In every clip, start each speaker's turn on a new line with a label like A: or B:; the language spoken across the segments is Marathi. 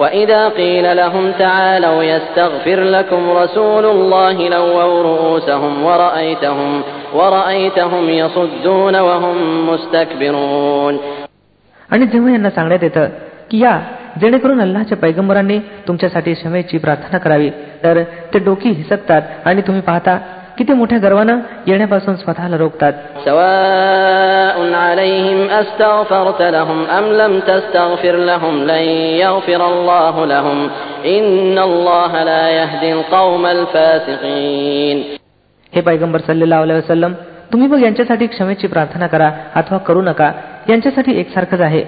A: وإذا قيل لهم تعالوا يستغفر لكم رسول الله لووا رؤوسهم ورأيتهم ورأيتهم يصدون وهم مستكبرون
B: आणि जेव्हा यांना सांगण्यात येतं की या जेणेकरून अल्लाच्या पैगंबरांनी तुमच्यासाठी क्षमेची प्रार्थना करावी तर ते डोकी हिसकतात आणि तुम्ही पाहता किती मोठ्या गर्वानं येण्यापासून स्वतःला रोखतात हे पैगंबर सल्लेला वसलम तुम्ही मग यांच्यासाठी क्षमेची प्रार्थना करा अथवा करू नका यांच्यासाठी एकसारखंच आहे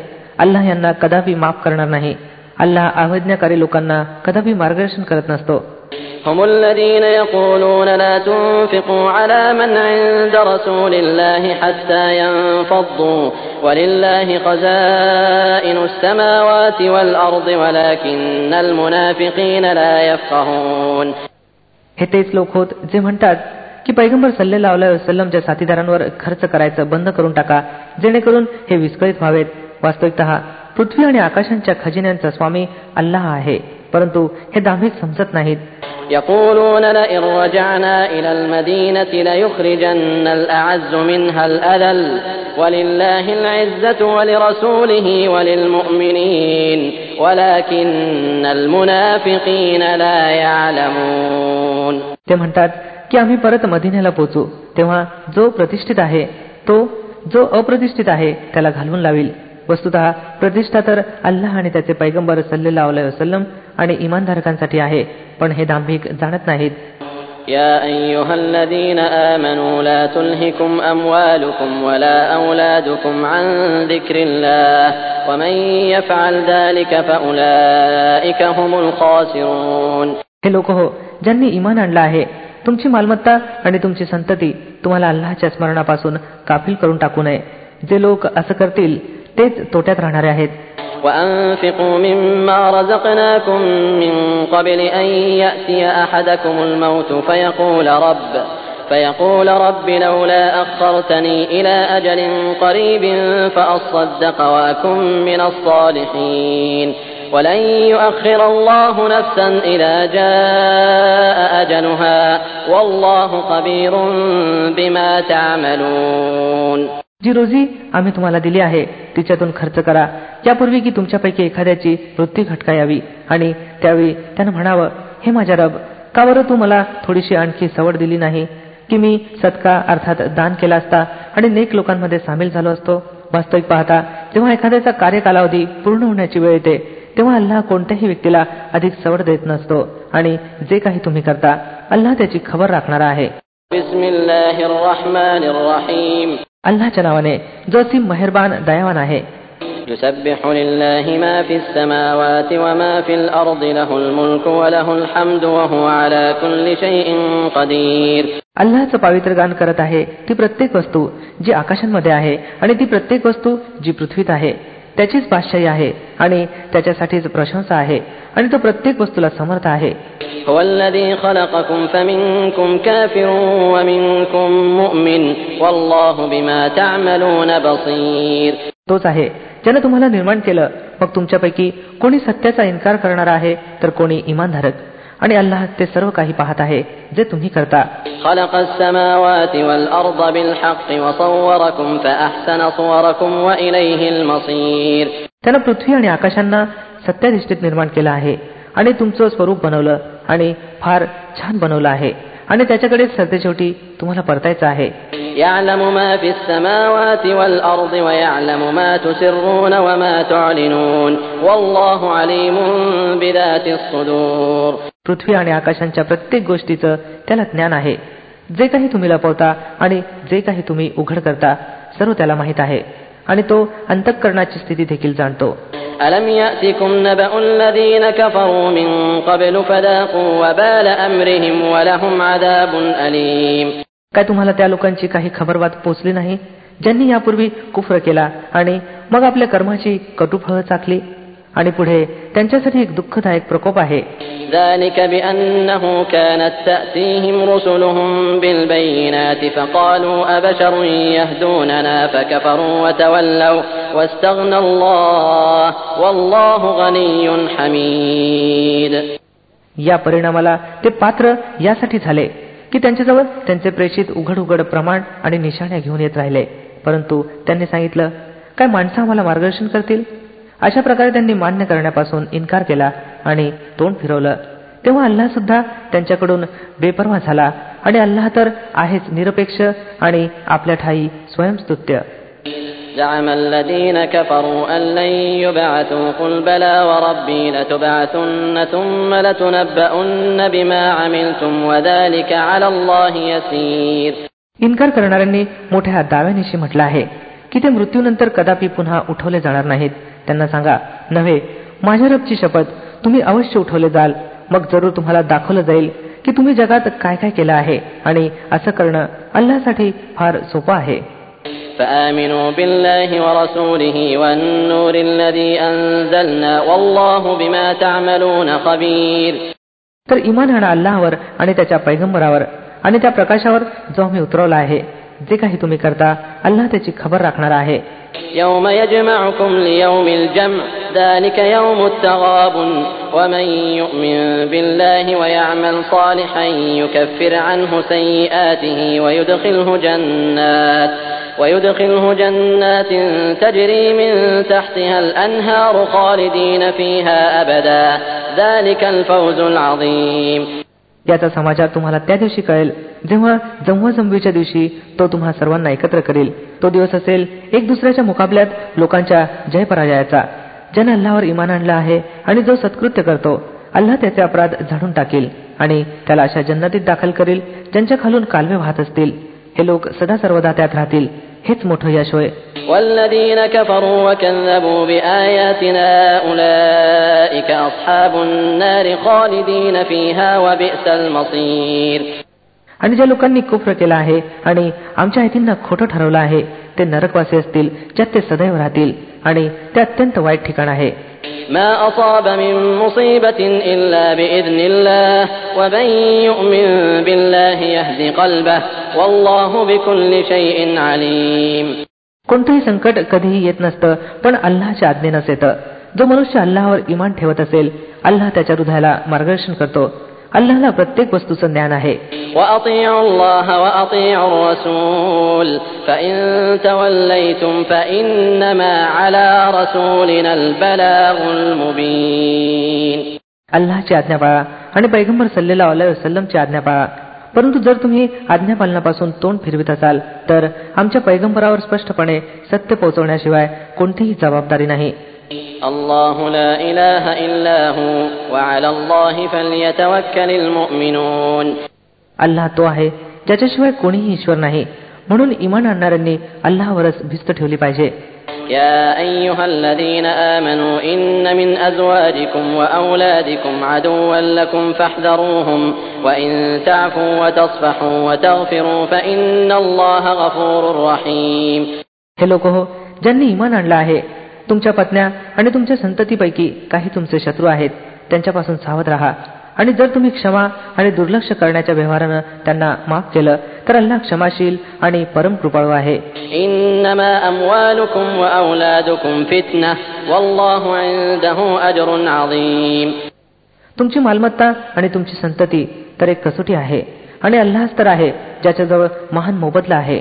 B: अल्लाह यांना कदापि माफ करणार नाही अल्लाह अवज्ञाकारी लोकांना कदापि मार्गदर्शन करत नसतो
A: الذين يقولون لا تنفقوا على من عند رسول الله حتى ولله السماوات ولكن المنافقين لا يفقهون
B: हे तेच लोक होत जे म्हणतात की पैगंबर सल्लेला सल्लमच्या साथीदारांवर खर्च करायचं बंद करून टाका जेणेकरून हे विस्कळीत व्हावेत वास्तविकत पृथ्वी आणि आकाशांच्या खजिन्यांचा स्वामी अल्लाह आहे परंतु हे धार्मिक समजत नाहीत
A: يقولون لئن رجعنا إلى المدينة ليخرجن الأعز منها الأذل ولله العزة ولرسوله وللمؤمنين ولكن المنافقين لا
B: يعلمون ते म्हणतात की आम्ही परत मदिनेला पोहोचू तेव्हा जो प्रतिष्ठित आहे तो जो अप्रतिष्ठित आहे त्याला घालून लावील वस्तुतः प्रतिष्ठा तर अल्लाह आणि त्याचे पैगंबर सल्लेला वसलम आणि इमानधारकांसाठी आहे पण हे दांभिक जाणत नाहीत हे लोक हो ज्यांनी इमान आणलं आहे तुमची मालमत्ता आणि तुमची संतती तुम्हाला अल्लाहच्या स्मरणापासून काफिल करून टाकू नये जे लोक असं करतील तेच तोट्यात राहणारे आहेत
A: وأنفقوا مما رزقناكم من قبل أن يأتي أحدكم الموت فيقول رب فيقول رب لولا أخرتني إلى أجل قريب فأصدق وأكن من الصالحين ولن يؤخر الله نفسا إذا جاء أجلها والله خبير بما
B: تعملون जी रोजी आम्ही तुम्हाला दिली आहे तिच्यातून खर्च करा यापूर्वी की तुमच्यापैकी एखाद्याची वृत्ती यावी आणि त्यावेळी त्यानं म्हणावं हे माझ्या रब का बरं तू मला थोडीशी आणखी सवड दिली नाही की मी सत्का अर्थात दान केला असता आणि नेक लोकांमध्ये सामील झालो असतो वास्तविक पाहता जेव्हा एखाद्याचा कार्यकालावधी पूर्ण होण्याची वेळ येते तेव्हा अल्लाह कोणत्याही व्यक्तीला अधिक सवड देत नसतो आणि जे काही तुम्ही करता अल्लाह त्याची खबर राखणारा आहे अल्लाच्या नावाने जो ती मेहरबान दयावान आहे
A: يسبح لله ما في السماوات وما في الأرض له الملك وله الحمد وهو على كل شيء قدير
B: पवित्र गान करत आहे ती प्रत्येक वस्तू जी आकाशांमध्ये आहे आणि ती प्रत्येक वस्तू जी पृथ्वीत आहे त्याचीच बादशाही आहे आणि त्याच्यासाठीच प्रशंसा आहे आणि तो प्रत्येक वस्तूला समर्थ आहे तोच आहे ज्याने तुम्हाला निर्माण केलं मग तुमच्यापैकी कोणी सत्याचा इन्कार करणार आहे तर कोणी इमानधारक आणि अल्लाह ते सर्व काही पाहत आहे जे तुम्ही करता त्यानं पृथ्वी आणि आकाशांना सत्याधिष्ठित निर्माण केलं आहे आणि तुमचं स्वरूप बनवलं आणि फार छान बनवलं आहे आणि त्याच्याकडे त्याच्याकडेच शेवटी तुम्हाला परतायचं आहे पृथ्वी आणि आकाशांच्या प्रत्येक गोष्टीचं त्याला ज्ञान आहे जे काही तुम्ही लपवता आणि जे काही तुम्ही उघड करता सर्व त्याला माहीत आहे आणि तो अंतःकरणाची स्थिती देखील जाणतो काय तुम्हाला त्या लोकांची काही वाद पोचली नाही ज्यांनी यापूर्वी कुफर केला आणि मग आपल्या कर्माची कटुफळ फळ चाकली आणि पुढे त्यांच्यासाठी एक दुःखदायक प्रकोप आहे या परिणामाला ते पात्र यासाठी झाले की त्यांच्याजवळ त्यांचे प्रेषित उघड उघड प्रमाण आणि निशाण्या घेऊन येत राहिले परंतु त्यांनी सांगितलं काय माणसं आम्हाला मार्गदर्शन करतील अशा प्रकारे त्यांनी मान्य करण्यापासून इन्कार केला आणि तोंड फिरवलं तेव्हा अल्लाह सुद्धा त्यांच्याकडून बेपर्वा झाला आणि अल्लाह तर आहेच निरपेक्ष आणि आपल्या ठाई स्वयंस्तुत्य
A: زعم الذين كفروا أن لن يبعثوا قل بلى وربي
B: इनकार करणाऱ्यांनी मोठ्या दाव्यानिशी म्हटलं आहे की ते मृत्यूनंतर कदापि पुन्हा उठवले जाणार नाहीत त्यांना सांगा नव्हे माझ्या रबची शपथ तुम्ही अवश्य उठवले जाल मग जरूर तुम्हाला दाखवलं जाईल की तुम्ही जगात काय काय केलं आहे आणि असं करणं अल्लासाठी फार सोपं आहे तर इमान आणा अल्लाहवर आणि त्याच्या पैगंबरावर आणि त्या प्रकाशावर जो आम्ही उतरवला आहे जे काही तुम्ही करता अल्लाह त्याची खबर राखणार आहे
A: يوم يجمعكم ليوم الجمع ذلك يوم التغاب ومن يؤمن بالله ويعمل صالحا يكفر عنه سيئاته ويدخله جنات ويدخله جنات تجري من تحتها الأنهار خالدين فيها أبدا ذلك الفوز العظيم
B: याचा समाचार तुम्हाला त्या दिवशी जेव्हा जमवाजमवीच्या दिवशी तो तुम्हा सर्वांना एकत्र करेल तो दिवस असेल एक दुसऱ्याच्या मुकाबल्यात लोकांच्या जय पराजयाचा ज्याने अल्लावर इमान आणलं आहे आणि जो सत्कृत्य करतो अल्लाह त्याचे अपराध झाडून टाकेल आणि त्याला अशा जन्नतीत दाखल करील ज्यांच्या खालून कालवे वाहत असतील हे लोक सदा सर्वदा त्यात राहतील हेच मोठं यश होय आणि ज्या लोकांनी कुफ्र केला आहे आणि आमच्या आयतींना खोटं ठरवलं आहे ते नरकवासी असतील ज्यात ते सदैव राहतील आणि ते अत्यंत वाईट ठिकाण आहे कोणतंही संकट कधीही येत नसतं पण अल्लाच्या आज्ञेनंच येतं जो मनुष्य अल्लावर इमान ठेवत असेल अल्लाह त्याच्या हृदयाला मार्गदर्शन करतो अल्लाला प्रत्येक वस्तूचं ज्ञान आहे अल्लाची आज्ञा पाळा आणि पैगंबर सल्लेला ची आज्ञा पाळा परंतु जर तुम्ही आज्ञापालनापासून तोंड फिरवित असाल तर आमच्या पैगंबरावर स्पष्टपणे सत्य पोहोचवण्याशिवाय कोणतीही जबाबदारी नाही
A: الله لا إله إلا هو وعلى الله فليتوكل المؤمنون
B: अल्लाह तो आहे ज्याच्याशिवाय कोणीही ईश्वर नाही म्हणून इमान आणणाऱ्यांनी अल्लाहवरच भिस्त ठेवली पाहिजे
A: يا أيها الذين آمنوا إن من أزواجكم وأولادكم عدوا لكم فاحذروهم وإن تعفوا وتصفحوا وتغفروا فإن الله غفور رحيم
B: हे लोक हो ज्यांनी इमान आणलं आहे तुमच्या पत्न्या आणि तुमच्या संततीपैकी काही तुमचे शत्रू आहेत त्यांच्यापासून सावध राहा आणि जर तुम्ही क्षमा आणि दुर्लक्ष करण्याच्या व्यवहारानं त्यांना माफ केलं तर अल्लाह क्षमाशील आणि परम कृपाळू आहे तुमची मालमत्ता आणि तुमची संतती तर एक कसोटी आहे आणि अल्लाच तर आहे ज्याच्याजवळ महान मोबदला आहे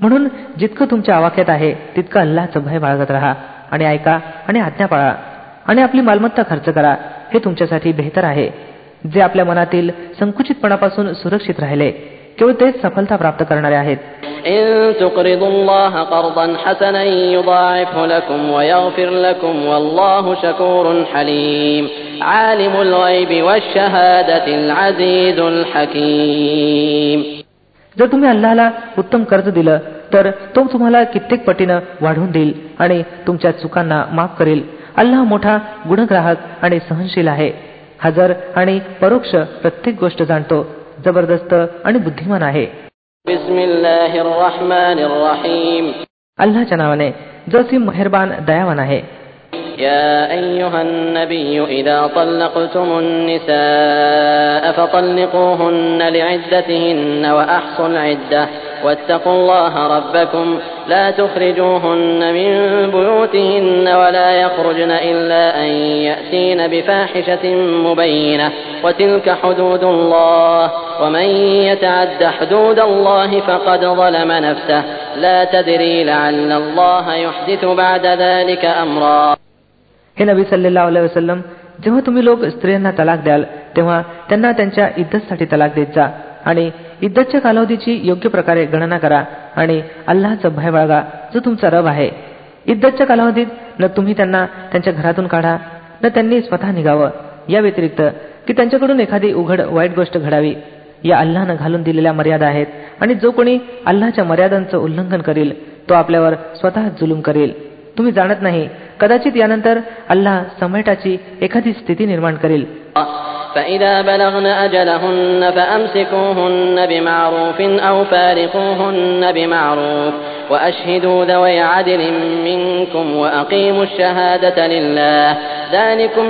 B: म्हणून जितकं तुमच्या आवाक्यात आहे तितकं अल्लाचं भय बाळगत राहा आणि ऐका आणि आज्ञा पाळा आणि आपली मालमत्ता खर्च करा हे तुमच्यासाठी बेहतर आहे जे आपल्या मनातील संकुचितपणापासून सुरक्षित राहिले केवळ तेच सफलता प्राप्त करणारे आहेत जर तुम्ही अल्लाला उत्तम कर्ज दिलं तर तो तुम्हाला कित्येक पटीनं वाढवून देईल आणि तुमच्या चुकांना माफ करेल अल्लाह मोठा गुणग्राहक आणि सहनशील आहे हजर आणि परोक्ष प्रत्येक गोष्ट जाणतो जबरदस्त आणि बुद्धिमान आहे अल्लाच्या नावाने जो सिम मेहरबान दयावान आहे
A: يا أيها النبي إذا طلقتم النساء فطلقوهن لعدتهن وأحصوا العدة واتقوا الله ربكم لا تخرجوهن من بيوتهن ولا يخرجن إلا أن يأتين بفاحشة مبينة وتلك حدود الله ومن يتعد حدود الله فقد ظلم نفسه لا تدري لعل الله يحدث بعد ذلك أمرا
B: النبي صلى الله عليه وسلم जेव्हा तुम्ही लोक استرينا تلاك ديال तेव्हा त्यांना त्यांच्या इद्दतसाठी तलाक देत आणि इद्दतच्या कालावधीची योग्य प्रकारे गणना करा आणि अल्लाहचा भय बाळगा जो तुमचा रब आहे इद्दतच्या कालावधीत न तुम्ही त्यांना त्यांच्या घरातून काढा न त्यांनी स्वतः निघावं या व्यतिरिक्त की त्यांच्याकडून एखादी उघड वाईट गोष्ट घडावी या अल्लानं घालून दिलेल्या मर्यादा आहेत आणि जो कोणी अल्लाच्या मर्यादांचं उल्लंघन करील तो आपल्यावर स्वतः जुलूम करेल तुम्ही जाणत नाही कदाचित यानंतर अल्लाह समेटाची एखादी स्थिती निर्माण करेल
A: فإذا بلغن أجلهن فأمسكوهن بمعروف أو فارقوهن بمعروف وأشهدوا ذوي عدل منكم وأقيموا الشهادة لله ذلكم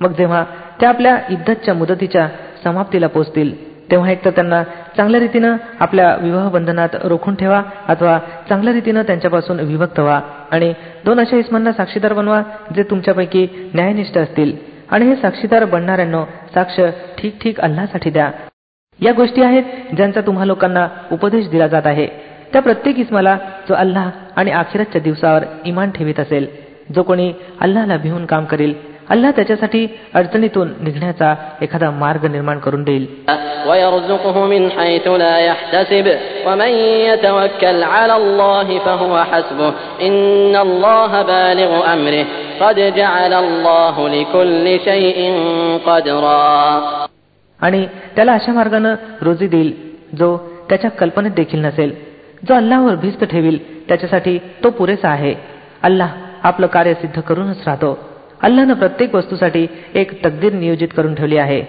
B: मग जेव्हा त्या आपल्या इद्दतच्या मुदतीच्या समाप्तीला पोचतील तेव्हा एकतर त्यांना चांगल्या रीतीनं आपल्या विवाह बंधनात रोखून ठेवा अथवा चांगल्या रीतीनं त्यांच्यापासून विभक्त व्हा आणि दोन अशा इस्मांना साक्षीदार बनवा जे तुमच्यापैकी न्यायनिष्ठ असतील आणि हे साक्षीदार बनणाऱ्यांना साक्ष ठीक ठीक अल्लासाठी द्या या गोष्टी आहेत ज्यांचा तुम्हा लोकांना उपदेश दिला जात आहे त्या प्रत्येक इस्माला जो अल्लाह आणि आखिरातच्या दिवसावर इमान ठेवीत असेल जो कोणी अल्लाला भिवून काम करील अल्ला त्याच्यासाठी अडचणीतून निघण्याचा एखादा मार्ग निर्माण करून देईल आणि त्याला अशा मार्गानं रोजी देईल जो त्याच्या कल्पनेत देखील नसेल जो अल्लाहवर भिस्त ठेवील त्याच्यासाठी तो पुरेसा आहे अल्लाह आपलं कार्य सिद्ध करूनच राहतो अल्लानं प्रत्येक वस्तूसाठी एक तकदीर नियोजित करून ठेवली आहे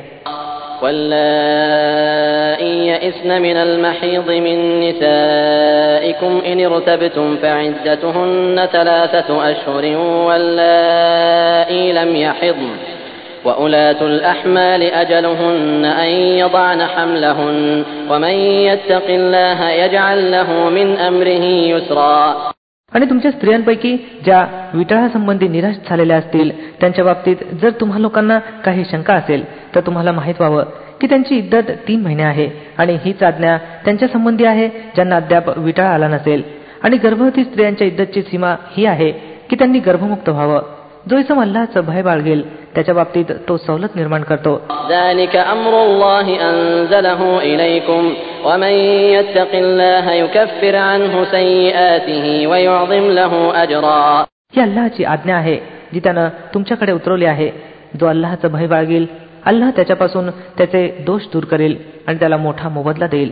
A: واللائي يئسن من المحيض من نسائكم إن ارتبتم فعدتهن ثلاثة أشهر واللائي لم يحضن وأولاة الأحمال أجلهن أن يضعن حملهن ومن يتق الله يجعل له من أمره يسرا
B: आणि तुमच्या स्त्रियांपैकी ज्या विटाळासंबंधी निराश झालेल्या असतील त्यांच्या बाबतीत जर तुम्हा लोकांना काही शंका असेल तर तुम्हाला माहित व्हावं की त्यांची इद्दत तीन महिने आहे आणि हीच आज्ञा संबंधी आहे ज्यांना अद्याप विटाळा आला नसेल आणि गर्भवती स्त्रियांच्या इद्दतची सीमा ही आहे की त्यांनी गर्भमुक्त व्हावं जो इसम अल्लाचं भय बाळगेल त्याच्या बाबतीत तो सवलत निर्माण करतो ही अल्लाची आज्ञा आहे जी त्यानं तुमच्याकडे उतरवली आहे जो अल्लाचं भय बाळगेल अल्लाह त्याच्यापासून त्याचे दोष दूर करेल आणि त्याला मोठा मोबदला देईल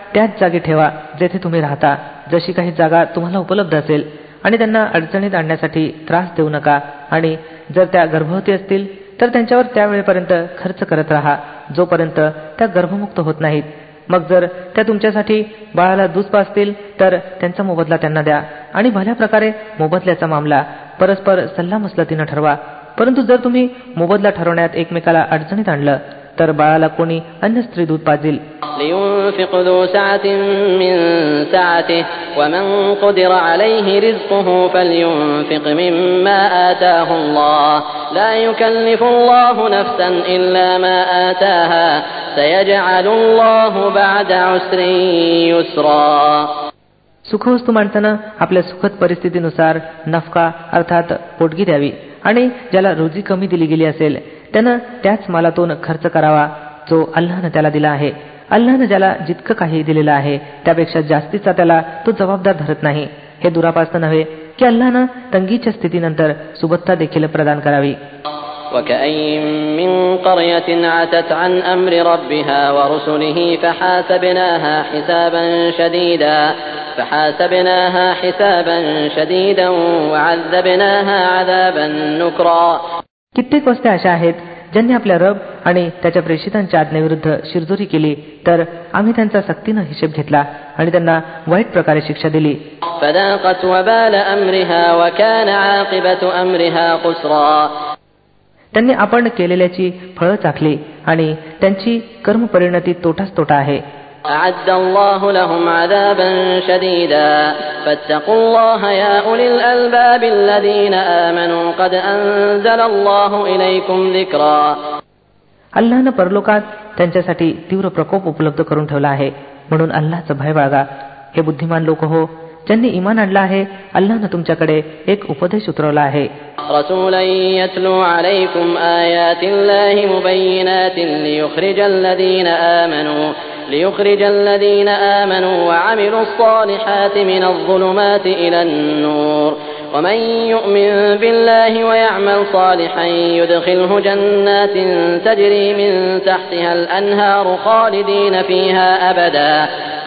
B: त्याच जागी ठेवा जेथे तुम्ही राहता जशी काही जागा तुम्हाला उपलब्ध असेल आणि त्यांना अडचणीत आणण्यासाठी त्रास देऊ नका आणि जर त्या गर्भवती असतील तर त्यांच्यावर त्यावेळेपर्यंत खर्च करत राहा जोपर्यंत त्या गर्भमुक्त होत नाहीत मग जर त्या तुमच्यासाठी बाळाला दूध असतील तर त्यांचा मोबदला त्यांना द्या आणि भल्या प्रकारे मोबदल्याचा मामला परस्पर सल्लामसलतीने ठरवा परंतु जर तुम्ही मोबदला ठरवण्यात एकमेकाला अडचणीत आणलं तर बाळाला कोणी अन्य स्त्री दूध पाजेल
A: لينفق ذو سعة من سعته ومن قدر عليه رزقه فلينفق مما آتاه الله لا يكلف الله نفسا إلا ما آتاها سيجعل الله بعد عسر يسرا
B: सुखवस्तू माणसानं आपल्या सुखद परिस्थितीनुसार नफका अर्थात पोटगी द्यावी आणि ज्याला रोजी कमी दिली गेली असेल त्यानं त्याच मालातून खर्च करावा जो अल्लानं त्याला दिला आहे अल्लानं ज्याला जितकं काही दिलेलं आहे त्यापेक्षा जास्तीचा त्याला तो जबाबदार धरत नाही हे दुरापास्त नव्हे की अल्लानं तंगीच्या स्थितीनंतर सुबत्ता देखील प्रदान करावी कित्येक वस्त्या अशा आहेत ज्यांनी आपल्या रब आणि त्याच्या प्रेषितांच्या आज्ञेविरुद्ध शिरजोरी केली तर आम्ही त्यांचा सक्तीनं हिशेब घेतला आणि त्यांना वाईट प्रकारे शिक्षा दिली त्यांनी आपण केलेल्याची फळं चाखली आणि त्यांची कर्मपरिणती तोटाच तोटा आहे
A: الله لهم عذابا شديدا
B: अल्लानं परलोकात त्यांच्यासाठी तीव्र प्रकोप उपलब्ध करून ठेवला आहे म्हणून अल्लाचं भय बाळगा हे बुद्धिमान लोक हो ज्यांनी इमान आणलं आहे अल्लानं तुमच्याकडे एक उपदेश उतरवला आहे
A: आयतिल्लाही ليخرج الذين آمنوا وعملوا الصالحات من الظلمات إلى النور ومن يؤمن بالله ويعمل صالحا يدخله جنات تجري من تحتها الأنهار خالدين فيها أبدا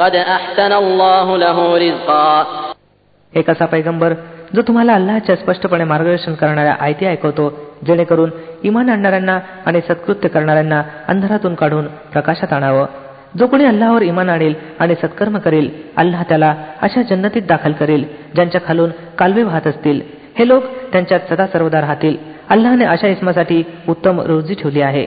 A: قد أحسن الله له رزقا
B: एक असा पैगंबर जो तुम्हाला अल्लाच्या स्पष्टपणे मार्गदर्शन करणाऱ्या आयती ऐकवतो जेणेकरून इमान आणणाऱ्यांना आणि सत्कृत्य करणाऱ्यांना अंधारातून काढून प्रकाशात आणावं जो कोणी अल्लाहवर इमान आणेल आणि सत्कर्म करेल अल्लाह त्याला अशा जन्नतीत दाखल करेल ज्यांच्या खालून कालवे वाहत असतील हे लोक त्यांच्यात सदा सर्वदा राहतील अल्लाहने अशा इसमासाठी उत्तम रोजी ठेवली आहे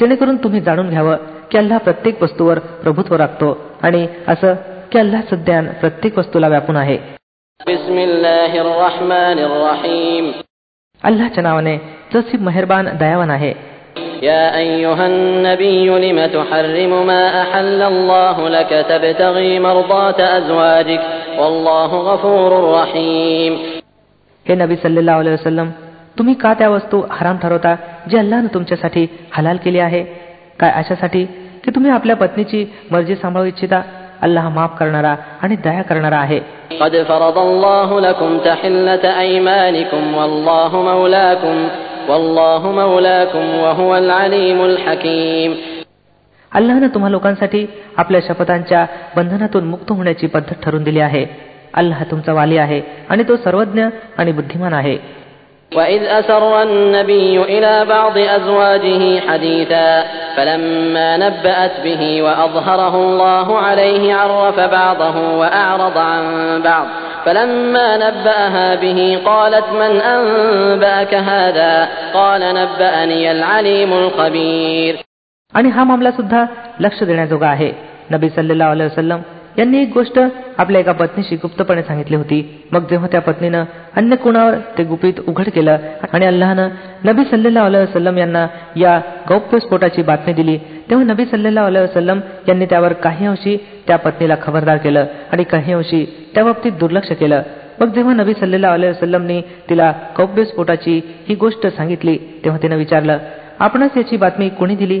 B: जेणेकरून तुम्ही जाणून घ्यावं की अल्लाह प्रत्येक वस्तूवर प्रभुत्व राखतो आणि असं की अल्लाह सज्ञान प्रत्येक वस्तूला व्यापून आहे अल्लाच्या नावाने जशी मेहरबान दयावान आहे या हे नबी सल्लेला वसलम तुम्ही का त्या वस्तू हराम ठरवता जे अल्लानं तुमच्यासाठी हलाल केली आहे काय अशासाठी की तुम्ही आपल्या पत्नीची मर्जी सांभाळू इच्छिता अल्लाह माफ करणारा आणि दया करणारा आहे अल्लाहनं तुम्हा लोकांसाठी आपल्या शपथांच्या बंधनातून मुक्त होण्याची पद्धत ठरवून दिली आहे अल्लाह तुमचा वाली आहे आणि तो सर्वज्ञ आणि बुद्धिमान आहे
A: وإذ أسر النبي إلى بعض أزواجه حديثا فلما نبأت به وأظهره الله عليه عرف بعضه وأعرض عن بعض فلما نبأها به قالت من أنبأك هذا قال نبأني العليم الخبير
B: आणि हा मामला सुद्धा लक्ष देण्याजोगा आहे नबी الله अलैहि वसल्लम यांनी एक गोष्ट आपल्या एका पत्नीशी गुप्तपणे सांगितली होती मग जेव्हा त्या पत्नीनं अन्य कोणावर ते गुपित उघड केलं आणि अल्लानं नबी सल्लेला वसलम यांना या गौप्य स्फोटाची बातमी दिली तेव्हा नबी सल्लेला वसलम यांनी त्यावर काही अंशी त्या पत्नीला खबरदार केलं आणि काही अंशी बाबतीत दुर्लक्ष केलं मग जेव्हा नबी सल्लेला वसलमनी तिला गौप्य स्फोटाची ही गोष्ट सांगितली तेव्हा तिनं विचारलं आपणच याची बातमी कोणी दिली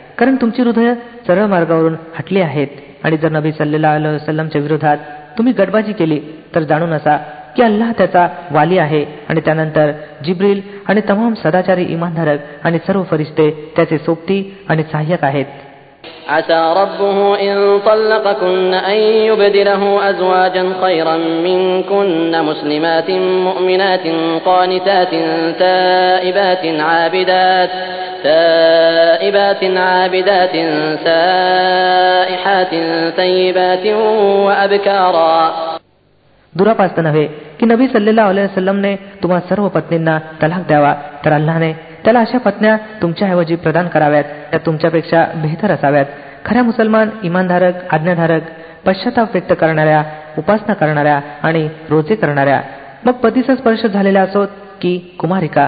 B: कारण तुमची हृदय सरळ मार्गावरून हटली आहेत आणि जर नबी सल्लेला अलैहि वसल्लमच्या विरोधात तुम्ही गटबाजी केली तर जाणून असा की अल्लाह त्याचा वाली आहे आणि त्यानंतर जिब्रिल आणि तमाम सदाचारी इमानधारक आणि सर्व फरिश्ते त्याचे सोबती आणि सहाय्यक आहेत
A: عسى ربه إن طلقكن أن يبدله أزواجا خيرا منكن مسلمات مؤمنات قانتات تائبات عابدات تائبات عابدات سائحات طيبات وأبكارا
B: दुरापास्त नव्हे की नबी सल्लेला अलैहि वसल्लमने तुम्हा सर्व पत्नींना तलाक द्यावा तर अल्लाने त्याला अशा पत्न्या तुमच्याऐवजी प्रदान कराव्यात त्या तुमच्यापेक्षा बेहतर असाव्यात खऱ्या मुसलमान इमानधारक आज्ञाधारक पश्चाताप व्यक्त करणाऱ्या उपासना करणाऱ्या आणि रोजे करणाऱ्या मग पतीचा स्पर्श झालेला असोत की कुमारिका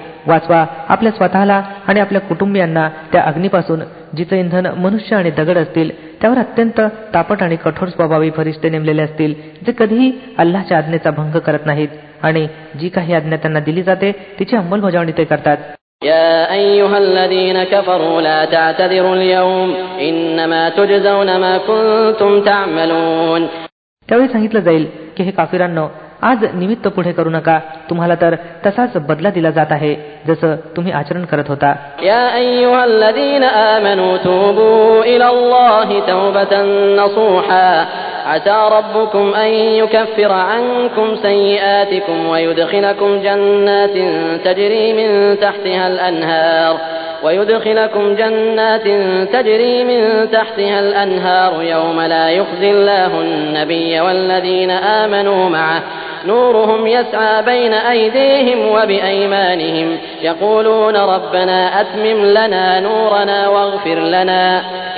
B: वाचवा आपल्या स्वतःला आणि आपल्या कुटुंबियांना त्या अग्नीपासून जिचं इंधन मनुष्य आणि दगड असतील त्यावर अत्यंत तापट आणि कठोर स्वभावी फरिश्ते नेमलेले असतील जे कधीही अल्लाच्या आज्ञेचा भंग करत नाहीत आणि जी काही आज्ञा त्यांना दिली जाते तिची अंमलबजावणी ते करतात त्यावेळी सांगितलं जाईल की हे काफिरांनो आज निमित्त पुढे करू नका तुम्हाला तर तसाच बदला दिला जात आहे जसं तुम्ही आचरण करत
A: होता عسى ربكم أن يكفر عنكم سيئاتكم ويدخلكم جنات تجري من تحتها الأنهار ويدخلكم جنات تجري من تحتها الأنهار يوم لا يخزي الله النبي والذين آمنوا معه نورهم يسعى بين أيديهم وبأيمانهم يقولون ربنا أتمم لنا نورنا واغفر لنا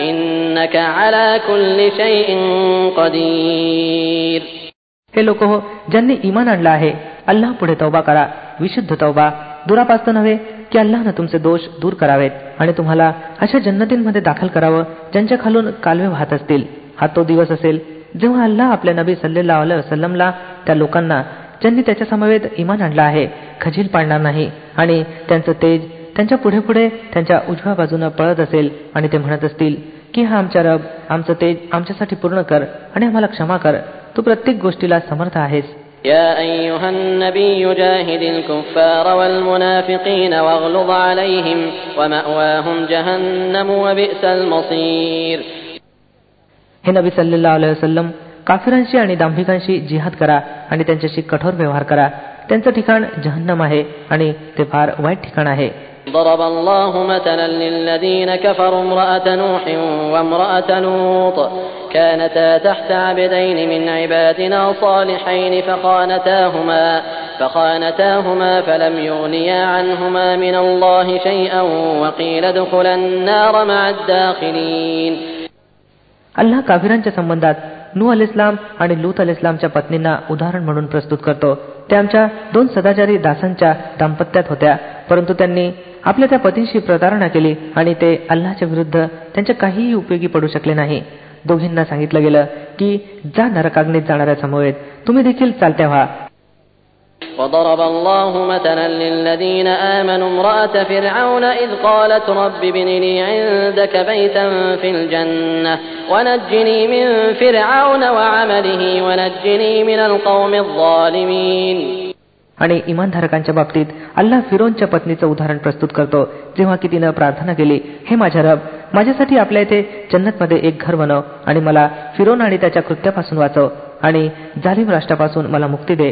A: إنك على كل شيء
B: قدير हे लोक हो ज्यांनी इमान आणला आहे अल्लाह पुढे तौबा करा विशुद्ध तौबा दुरापास्त नव्हे की अल्लाहनं तुमचे दोष दूर करावेत आणि तुम्हाला अशा जन्नतींमध्ये दाखल करावं ज्यांच्या खालून कालवे वाहत असतील हा तो दिवस असेल जेव्हा अल्लाह आपल्या नबी सल्लेला वसलमला त्या लोकांना ज्यांनी त्याच्या समवेत इमान आणला आहे खजील पाडणार नाही आणि त्यांचं तेज त्यांच्या पुढे पुढे त्यांच्या उजव्या बाजूने पळत असेल आणि ते म्हणत असतील की हा आमचा रब आमचं तेज आमच्यासाठी पूर्ण कर आणि आम्हाला क्षमा कर तू प्रत्येक गोष्टीला समर्थ आहेस
A: يا أيها النبي جاهد الكفار والمنافقين واغلظ عليهم جهنم وبئس المصير
B: हे नबी सल्लेल्ला वसलम काफिरांशी आणि दांभिकांशी जिहाद करा आणि त्यांच्याशी कठोर व्यवहार करा त्यांचं ठिकाण जहन्नम आहे आणि ते फार वाईट ठिकाण आहे
A: ضرب الله مثلا للذين كفروا امرأة نوح وامرأة لوط كانتا تحت عبدين من عبادنا صالحين فخانتاهما فخانتاهما فلم يغنيا عنهما من الله شيئا وقيل ادخلا النار مع الداخلين
B: अल्लाह काफिरांच्या संबंधात नू अल आणि लूत अल इस्लामच्या पत्नींना उदाहरण म्हणून प्रस्तुत करतो त्या आमच्या दोन सदाचारी दासांच्या दाम्पत्यात होत्या परंतु त्यांनी आपल्या त्या पतींशी प्रतारणा केली आणि ते अल्लाच्या विरुद्ध त्यांच्या काहीही उपयोगी पडू शकले नाही दोघींना सांगितलं गेलं की जा नरकाग्नीत जाणाऱ्या समवेत तुम्ही देखील चालत्या व्हा
A: وضرب الله مثلا للذين آمنوا امرأة
B: आणि इमानधारकांच्या बाबतीत अल्लाह फिरोनच्या पत्नीचं उदाहरण प्रस्तुत करतो जेव्हा की तिनं प्रार्थना केली हे माझ्या रब माझ्यासाठी आपल्या इथे जन्नत मध्ये एक घर बनव आणि मला फिरोन आणि त्याच्या कृत्यापासून वाचव आणि जालिम राष्ट्रापासून मला मुक्ती दे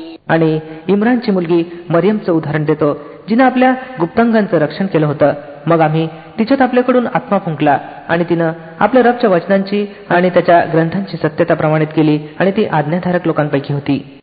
B: आणि इम्रानची मुलगी मरियमचं उदाहरण देतो जिनं आपल्या गुप्तांगांचं रक्षण केलं होतं मग आम्ही तिच्यात आपल्याकडून आत्मा फुंकला आणि तिनं आपल्या रबच्या वचनांची आणि त्याच्या ग्रंथांची सत्यता प्रमाणित केली आणि ती आज्ञाधारक लोकांपैकी होती